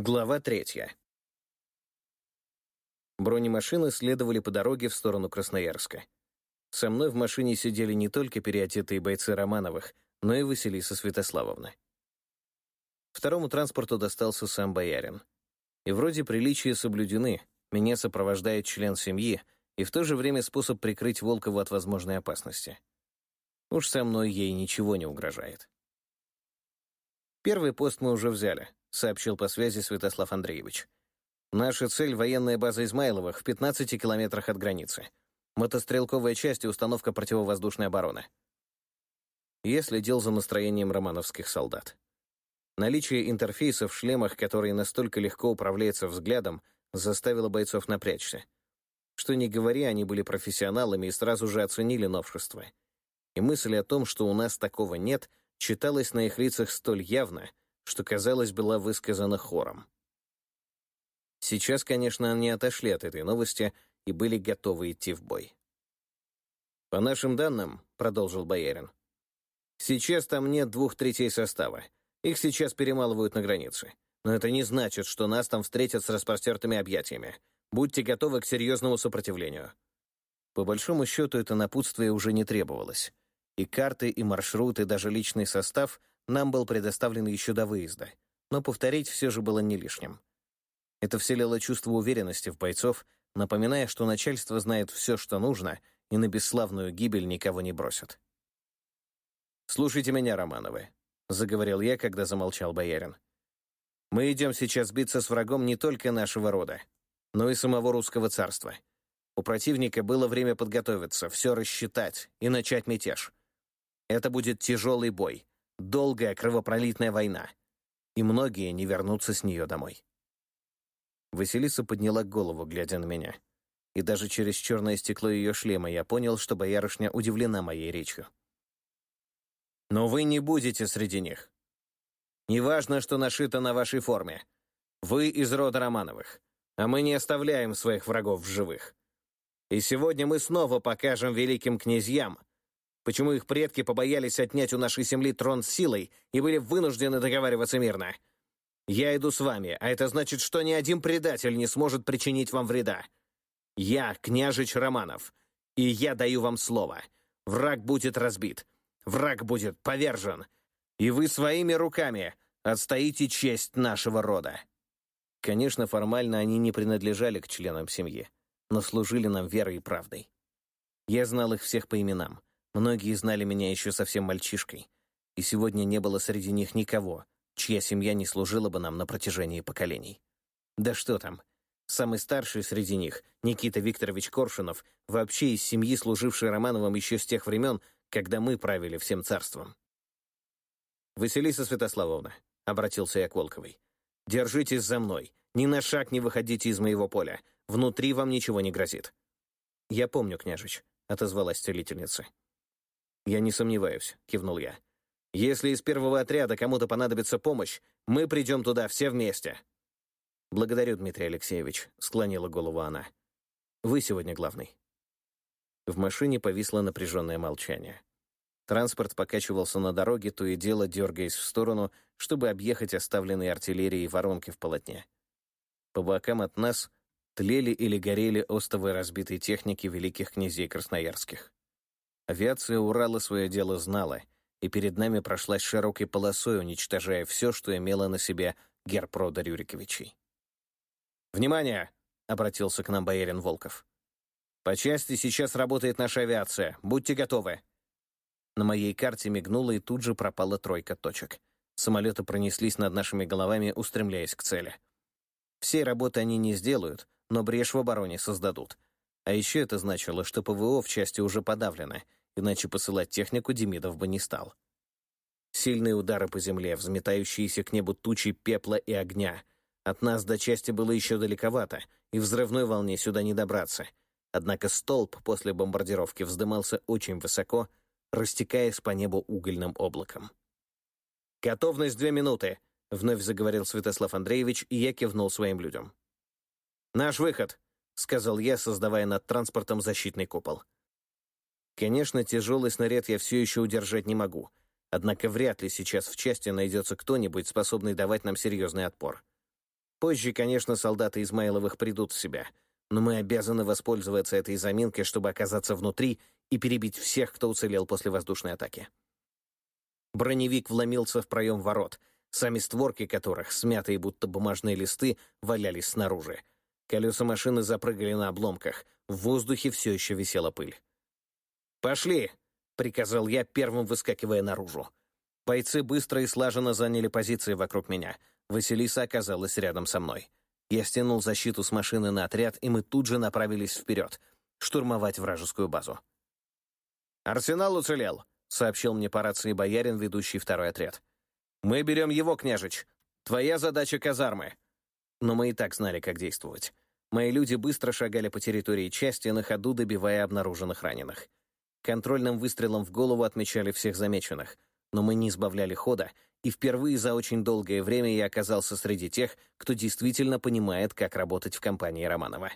Глава третья. Бронемашины следовали по дороге в сторону Красноярска. Со мной в машине сидели не только переодетые бойцы Романовых, но и Василиса Святославовна. Второму транспорту достался сам боярин. И вроде приличия соблюдены, меня сопровождает член семьи и в то же время способ прикрыть Волкову от возможной опасности. Уж со мной ей ничего не угрожает. Первый пост мы уже взяли —— сообщил по связи Святослав Андреевич. «Наша цель — военная база Измайловых в 15 километрах от границы. Мотострелковая часть и установка противовоздушной обороны». Я следил за настроением романовских солдат. Наличие интерфейса в шлемах, который настолько легко управляется взглядом, заставило бойцов напрячься. Что ни говори, они были профессионалами и сразу же оценили новшество. И мысль о том, что у нас такого нет, читалась на их лицах столь явно — что, казалось, была высказана хором. Сейчас, конечно, они отошли от этой новости и были готовы идти в бой. «По нашим данным», — продолжил боярин, «сейчас там нет двух третей состава. Их сейчас перемалывают на границе. Но это не значит, что нас там встретят с распростертыми объятиями. Будьте готовы к серьезному сопротивлению». По большому счету, это напутствие уже не требовалось. И карты, и маршруты, даже личный состав нам был предоставлен еще до выезда, но повторить все же было не лишним. Это вселило чувство уверенности в бойцов, напоминая, что начальство знает все, что нужно, и на бесславную гибель никого не бросят. «Слушайте меня, Романовы», — заговорил я, когда замолчал боярин. «Мы идем сейчас биться с врагом не только нашего рода, но и самого русского царства. У противника было время подготовиться, все рассчитать и начать мятеж. Это будет тяжелый бой, долгая кровопролитная война, и многие не вернутся с нее домой. Василиса подняла голову, глядя на меня. И даже через черное стекло ее шлема я понял, что боярышня удивлена моей речью. «Но вы не будете среди них. Неважно, что нашито на вашей форме. Вы из рода Романовых, а мы не оставляем своих врагов в живых. И сегодня мы снова покажем великим князьям, почему их предки побоялись отнять у нашей земли трон силой и были вынуждены договариваться мирно. Я иду с вами, а это значит, что ни один предатель не сможет причинить вам вреда. Я княжич Романов, и я даю вам слово. Враг будет разбит, враг будет повержен, и вы своими руками отстоите честь нашего рода. Конечно, формально они не принадлежали к членам семьи, но служили нам верой и правдой. Я знал их всех по именам. Многие знали меня еще совсем мальчишкой, и сегодня не было среди них никого, чья семья не служила бы нам на протяжении поколений. Да что там, самый старший среди них, Никита Викторович Коршунов, вообще из семьи, служившей Романовым еще с тех времен, когда мы правили всем царством. «Василиса Святославовна», — обратился я к Волковой, — «держитесь за мной, ни на шаг не выходите из моего поля, внутри вам ничего не грозит». «Я помню, княжич», — отозвалась целительница. «Я не сомневаюсь», — кивнул я. «Если из первого отряда кому-то понадобится помощь, мы придем туда все вместе». «Благодарю, Дмитрий Алексеевич», — склонила голову она. «Вы сегодня главный». В машине повисло напряженное молчание. Транспорт покачивался на дороге, то и дело дергаясь в сторону, чтобы объехать оставленные артиллерией воронки в полотне. По бокам от нас тлели или горели остовы разбитой техники великих князей красноярских. Авиация Урала свое дело знала, и перед нами прошлась широкой полосой, уничтожая все, что имело на себе герпрода Рюриковичей. «Внимание!» — обратился к нам боярин Волков. «По части сейчас работает наша авиация. Будьте готовы!» На моей карте мигнула и тут же пропала тройка точек. Самолеты пронеслись над нашими головами, устремляясь к цели. Всей работы они не сделают, но брешь в обороне создадут. А еще это значило, что ПВО в части уже подавлено — иначе посылать технику Демидов бы не стал. Сильные удары по земле, взметающиеся к небу тучи пепла и огня. От нас до части было еще далековато, и взрывной волне сюда не добраться. Однако столб после бомбардировки вздымался очень высоко, растекаясь по небу угольным облаком. «Готовность две минуты», — вновь заговорил Святослав Андреевич, и я кивнул своим людям. «Наш выход», — сказал я, создавая над транспортом защитный купол. Конечно, тяжелый снаряд я все еще удержать не могу, однако вряд ли сейчас в части найдется кто-нибудь, способный давать нам серьезный отпор. Позже, конечно, солдаты Измайловых придут в себя, но мы обязаны воспользоваться этой заминкой, чтобы оказаться внутри и перебить всех, кто уцелел после воздушной атаки. Броневик вломился в проем ворот, сами створки которых, смятые будто бумажные листы, валялись снаружи. Колеса машины запрыгали на обломках, в воздухе все еще висела пыль. «Пошли!» — приказал я, первым выскакивая наружу. Бойцы быстро и слаженно заняли позиции вокруг меня. Василиса оказалась рядом со мной. Я стянул защиту с машины на отряд, и мы тут же направились вперед, штурмовать вражескую базу. «Арсенал уцелел», — сообщил мне по рации боярин, ведущий второй отряд. «Мы берем его, княжич. Твоя задача — казармы». Но мы и так знали, как действовать. Мои люди быстро шагали по территории части, на ходу добивая обнаруженных раненых. Контрольным выстрелом в голову отмечали всех замеченных, но мы не избавляли хода, и впервые за очень долгое время я оказался среди тех, кто действительно понимает, как работать в компании Романова.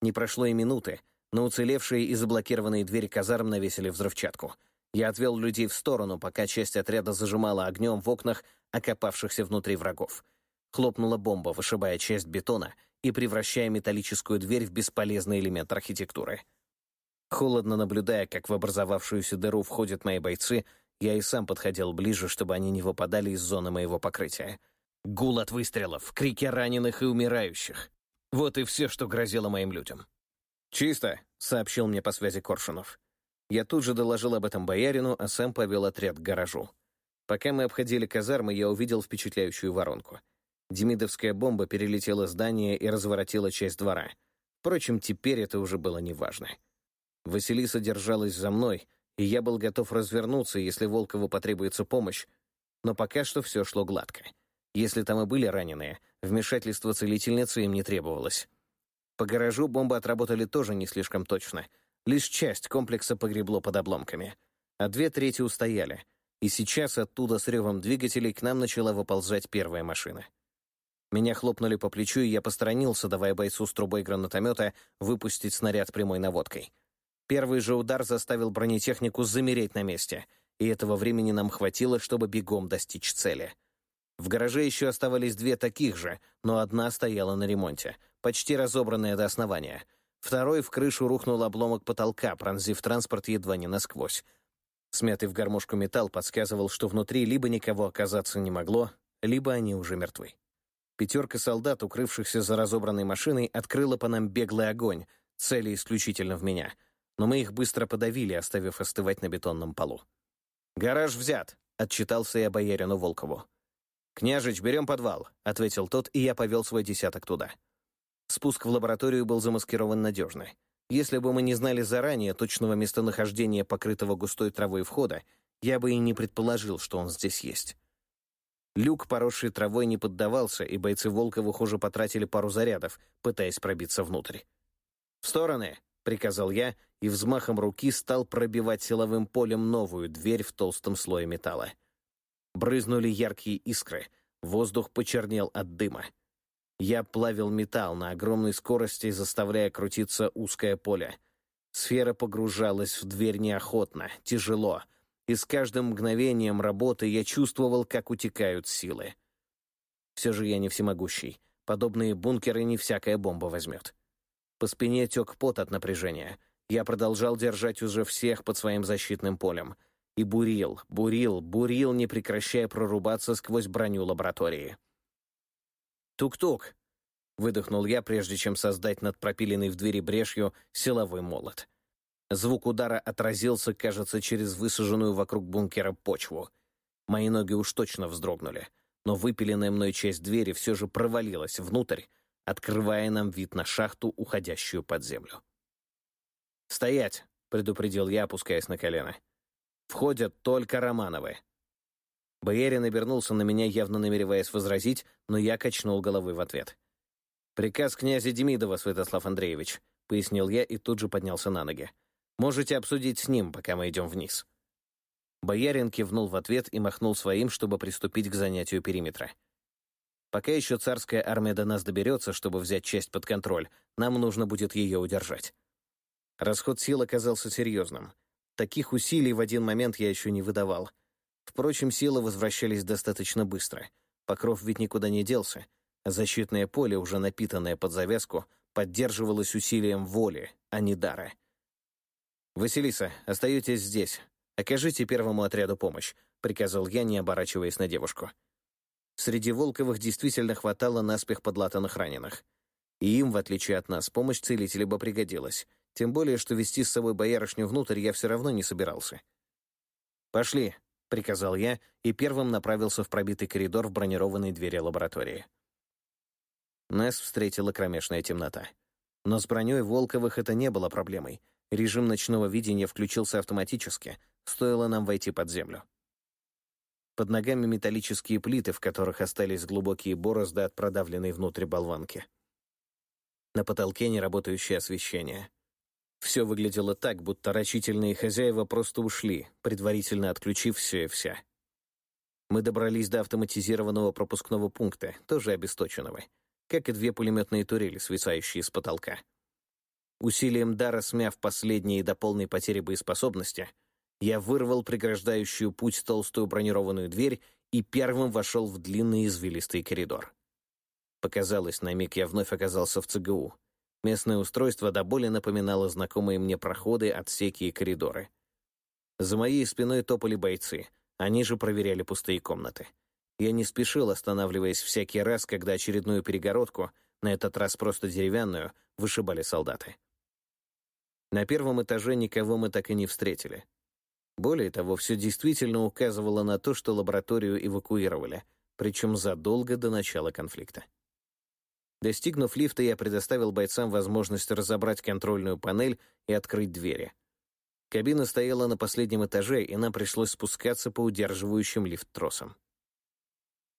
Не прошло и минуты, но уцелевшие и заблокированные двери казарм навесили взрывчатку — я отвел людей в сторону, пока часть отряда зажимала огнем в окнах окопавшихся внутри врагов. Хлопнула бомба, вышибая часть бетона и превращая металлическую дверь в бесполезный элемент архитектуры. Холодно наблюдая, как в образовавшуюся дыру входят мои бойцы, я и сам подходил ближе, чтобы они не выпадали из зоны моего покрытия. Гул от выстрелов, крики раненых и умирающих. Вот и все, что грозило моим людям. «Чисто», — сообщил мне по связи Коршунов. Я тут же доложил об этом боярину, а сам повел отряд к гаражу. Пока мы обходили казармы, я увидел впечатляющую воронку. Демидовская бомба перелетела здание и разворотила часть двора. Впрочем, теперь это уже было неважно. Василиса держалась за мной, и я был готов развернуться, если Волкову потребуется помощь, но пока что все шло гладко. Если там и были раненые, вмешательство целительницы им не требовалось. По гаражу бомбы отработали тоже не слишком точно — Лишь часть комплекса погребло под обломками, а две трети устояли, и сейчас оттуда с ревом двигателей к нам начала выползать первая машина. Меня хлопнули по плечу, и я посторонился, давая бойцу с трубой гранатомета выпустить снаряд прямой наводкой. Первый же удар заставил бронетехнику замереть на месте, и этого времени нам хватило, чтобы бегом достичь цели. В гараже еще оставались две таких же, но одна стояла на ремонте, почти разобранная до основания — Второй в крышу рухнул обломок потолка, пронзив транспорт едва не насквозь. Смятый в гармошку металл подсказывал, что внутри либо никого оказаться не могло, либо они уже мертвы. Пятерка солдат, укрывшихся за разобранной машиной, открыла по нам беглый огонь, цели исключительно в меня. Но мы их быстро подавили, оставив остывать на бетонном полу. «Гараж взят», — отчитался я боярину Волкову. «Княжич, берем подвал», — ответил тот, и я повел свой десяток туда. Спуск в лабораторию был замаскирован надежно. Если бы мы не знали заранее точного местонахождения покрытого густой травой входа, я бы и не предположил, что он здесь есть. Люк, поросший травой, не поддавался, и бойцы Волковых уже потратили пару зарядов, пытаясь пробиться внутрь. «В стороны!» — приказал я, и взмахом руки стал пробивать силовым полем новую дверь в толстом слое металла. Брызнули яркие искры, воздух почернел от дыма. Я плавил металл на огромной скорости, заставляя крутиться узкое поле. Сфера погружалась в дверь неохотно, тяжело, и с каждым мгновением работы я чувствовал, как утекают силы. Все же я не всемогущий. Подобные бункеры не всякая бомба возьмет. По спине тек пот от напряжения. Я продолжал держать уже всех под своим защитным полем. И бурил, бурил, бурил, не прекращая прорубаться сквозь броню лаборатории. «Тук-тук!» — выдохнул я, прежде чем создать над пропиленной в двери брешью силовой молот. Звук удара отразился, кажется, через высаженную вокруг бункера почву. Мои ноги уж точно вздрогнули, но выпиленная мной часть двери все же провалилась внутрь, открывая нам вид на шахту, уходящую под землю. «Стоять!» — предупредил я, опускаясь на колено. «Входят только Романовы. Боярин обернулся на меня, явно намереваясь возразить, но я качнул головой в ответ. «Приказ князя Демидова, Святослав Андреевич», — пояснил я и тут же поднялся на ноги. «Можете обсудить с ним, пока мы идем вниз». Боярин кивнул в ответ и махнул своим, чтобы приступить к занятию периметра. Пока еще царская армия до нас доберется, чтобы взять часть под контроль, нам нужно будет ее удержать. Расход сил оказался серьезным. Таких усилий в один момент я еще не выдавал — Впрочем, силы возвращались достаточно быстро. Покров ведь никуда не делся. защитное поле, уже напитанное под завязку, поддерживалось усилием воли, а не дара. «Василиса, остаетесь здесь. Окажите первому отряду помощь», — приказал я, не оборачиваясь на девушку. Среди Волковых действительно хватало наспех подлатанных раненых. И им, в отличие от нас, помощь целителя бы пригодилась, тем более, что вести с собой боярышню внутрь я все равно не собирался. «Пошли», — приказал я и первым направился в пробитый коридор в бронированной двери лаборатории. Нас встретила кромешная темнота. Но с броней Волковых это не было проблемой. Режим ночного видения включился автоматически, стоило нам войти под землю. Под ногами металлические плиты, в которых остались глубокие борозды от продавленной внутрь болванки. На потолке неработающее освещение. Все выглядело так, будто рачительные хозяева просто ушли, предварительно отключив все и вся. Мы добрались до автоматизированного пропускного пункта, тоже обесточенного, как и две пулеметные турели, свисающие с потолка. Усилием дара смяв последние до полной потери боеспособности, я вырвал преграждающую путь толстую бронированную дверь и первым вошел в длинный извилистый коридор. Показалось, на миг я вновь оказался в ЦГУ. Местное устройство до боли напоминало знакомые мне проходы, отсеки и коридоры. За моей спиной топали бойцы, они же проверяли пустые комнаты. Я не спешил, останавливаясь всякий раз, когда очередную перегородку, на этот раз просто деревянную, вышибали солдаты. На первом этаже никого мы так и не встретили. Более того, все действительно указывало на то, что лабораторию эвакуировали, причем задолго до начала конфликта. Достигнув лифта, я предоставил бойцам возможность разобрать контрольную панель и открыть двери. Кабина стояла на последнем этаже, и нам пришлось спускаться по удерживающим лифт тросам.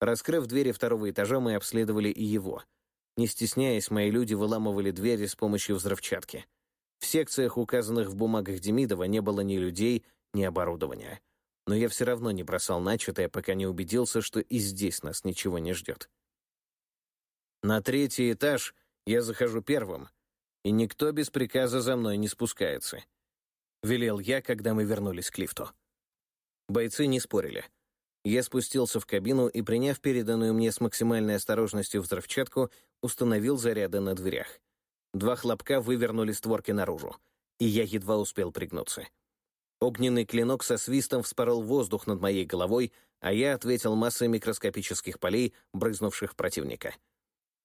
Раскрыв двери второго этажа, мы обследовали и его. Не стесняясь, мои люди выламывали двери с помощью взрывчатки. В секциях, указанных в бумагах Демидова, не было ни людей, ни оборудования. Но я все равно не бросал начатое, пока не убедился, что и здесь нас ничего не ждет. На третий этаж я захожу первым, и никто без приказа за мной не спускается. Велел я, когда мы вернулись к лифту. Бойцы не спорили. Я спустился в кабину и, приняв переданную мне с максимальной осторожностью взрывчатку, установил заряды на дверях. Два хлопка вывернули створки наружу, и я едва успел пригнуться. Огненный клинок со свистом вспорол воздух над моей головой, а я ответил массой микроскопических полей, брызнувших противника —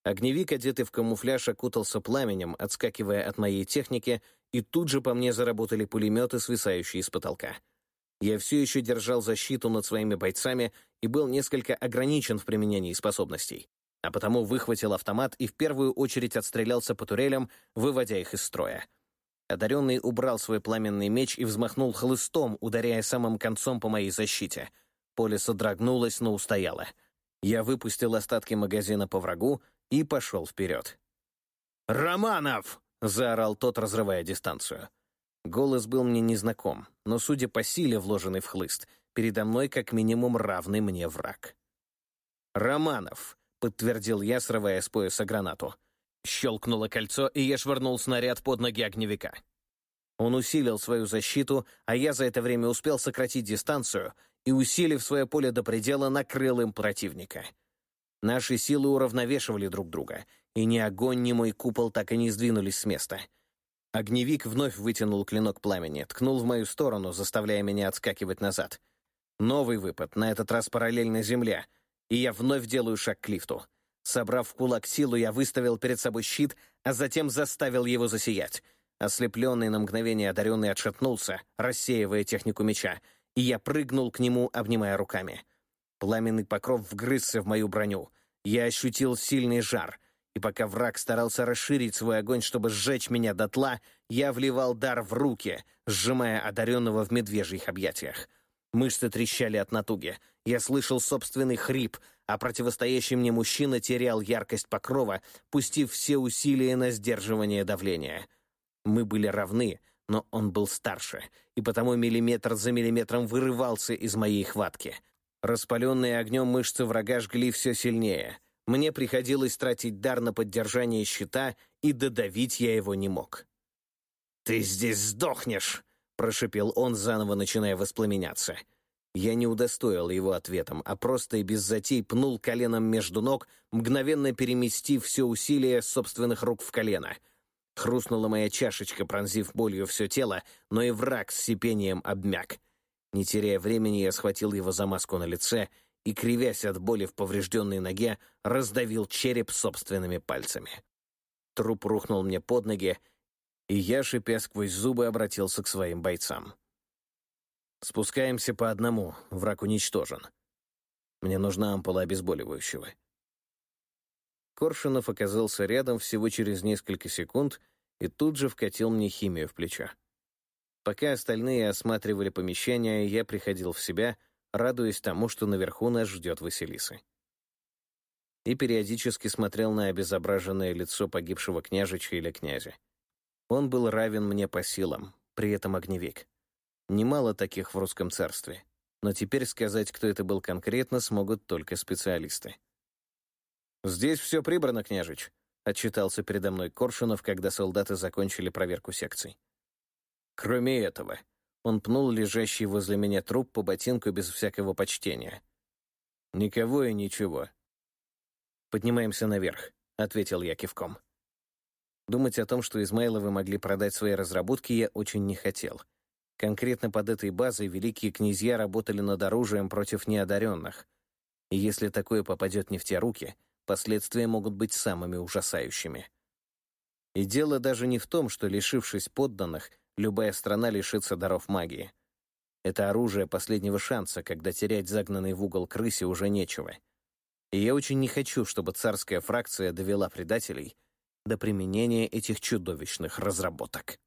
Огневик, одетый в камуфляж, окутался пламенем, отскакивая от моей техники, и тут же по мне заработали пулеметы, свисающие с потолка. Я все еще держал защиту над своими бойцами и был несколько ограничен в применении способностей, а потому выхватил автомат и в первую очередь отстрелялся по турелям, выводя их из строя. Одаренный убрал свой пламенный меч и взмахнул хлыстом, ударяя самым концом по моей защите. Поле содрогнулось, но устояло. Я выпустил остатки магазина по врагу, и пошел вперед. «Романов!» — заорал тот, разрывая дистанцию. Голос был мне незнаком, но, судя по силе, вложенной в хлыст, передо мной как минимум равный мне враг. «Романов!» — подтвердил я, срывая с пояса гранату. Щелкнуло кольцо, и я швырнул снаряд под ноги огневика. Он усилил свою защиту, а я за это время успел сократить дистанцию и, усилив свое поле до предела, накрыл им противника — Наши силы уравновешивали друг друга, и ни огонь, ни мой купол так и не сдвинулись с места. Огневик вновь вытянул клинок пламени, ткнул в мою сторону, заставляя меня отскакивать назад. Новый выпад, на этот раз параллельно земле, и я вновь делаю шаг к лифту. Собрав в кулак силу, я выставил перед собой щит, а затем заставил его засиять. Ослепленный на мгновение одаренный отшатнулся, рассеивая технику меча, и я прыгнул к нему, обнимая руками — Пламенный покров вгрызся в мою броню. Я ощутил сильный жар, и пока враг старался расширить свой огонь, чтобы сжечь меня дотла, я вливал дар в руки, сжимая одаренного в медвежьих объятиях. Мышцы трещали от натуги. Я слышал собственный хрип, а противостоящий мне мужчина терял яркость покрова, пустив все усилия на сдерживание давления. Мы были равны, но он был старше, и потому миллиметр за миллиметром вырывался из моей хватки. Распаленные огнем мышцы врага жгли все сильнее. Мне приходилось тратить дар на поддержание щита, и додавить я его не мог. «Ты здесь сдохнешь!» — прошипел он, заново начиная воспламеняться. Я не удостоил его ответом, а просто и без затей пнул коленом между ног, мгновенно переместив все усилия собственных рук в колено. Хрустнула моя чашечка, пронзив болью все тело, но и враг с сипением обмяк. Не теряя времени, я схватил его за маску на лице и, кривясь от боли в поврежденной ноге, раздавил череп собственными пальцами. Труп рухнул мне под ноги, и я, шипя сквозь зубы, обратился к своим бойцам. Спускаемся по одному, враг уничтожен. Мне нужна ампула обезболивающего. Коршунов оказался рядом всего через несколько секунд и тут же вкатил мне химию в плечо. Пока остальные осматривали помещение, я приходил в себя, радуясь тому, что наверху нас ждет Василиса. И периодически смотрел на обезображенное лицо погибшего княжича или князя. Он был равен мне по силам, при этом огневик. Немало таких в русском царстве. Но теперь сказать, кто это был конкретно, смогут только специалисты. «Здесь все прибрано, княжич», — отчитался передо мной Коршунов, когда солдаты закончили проверку секций. «Кроме этого», — он пнул лежащий возле меня труп по ботинку без всякого почтения. «Никого и ничего». «Поднимаемся наверх», — ответил я кивком. Думать о том, что Измайловы могли продать свои разработки, я очень не хотел — Конкретно под этой базой великие князья работали над оружием против неодаренных. И если такое попадет не в те руки, последствия могут быть самыми ужасающими. И дело даже не в том, что, лишившись подданных, любая страна лишится даров магии. Это оружие последнего шанса, когда терять загнанный в угол крысе уже нечего. И я очень не хочу, чтобы царская фракция довела предателей до применения этих чудовищных разработок.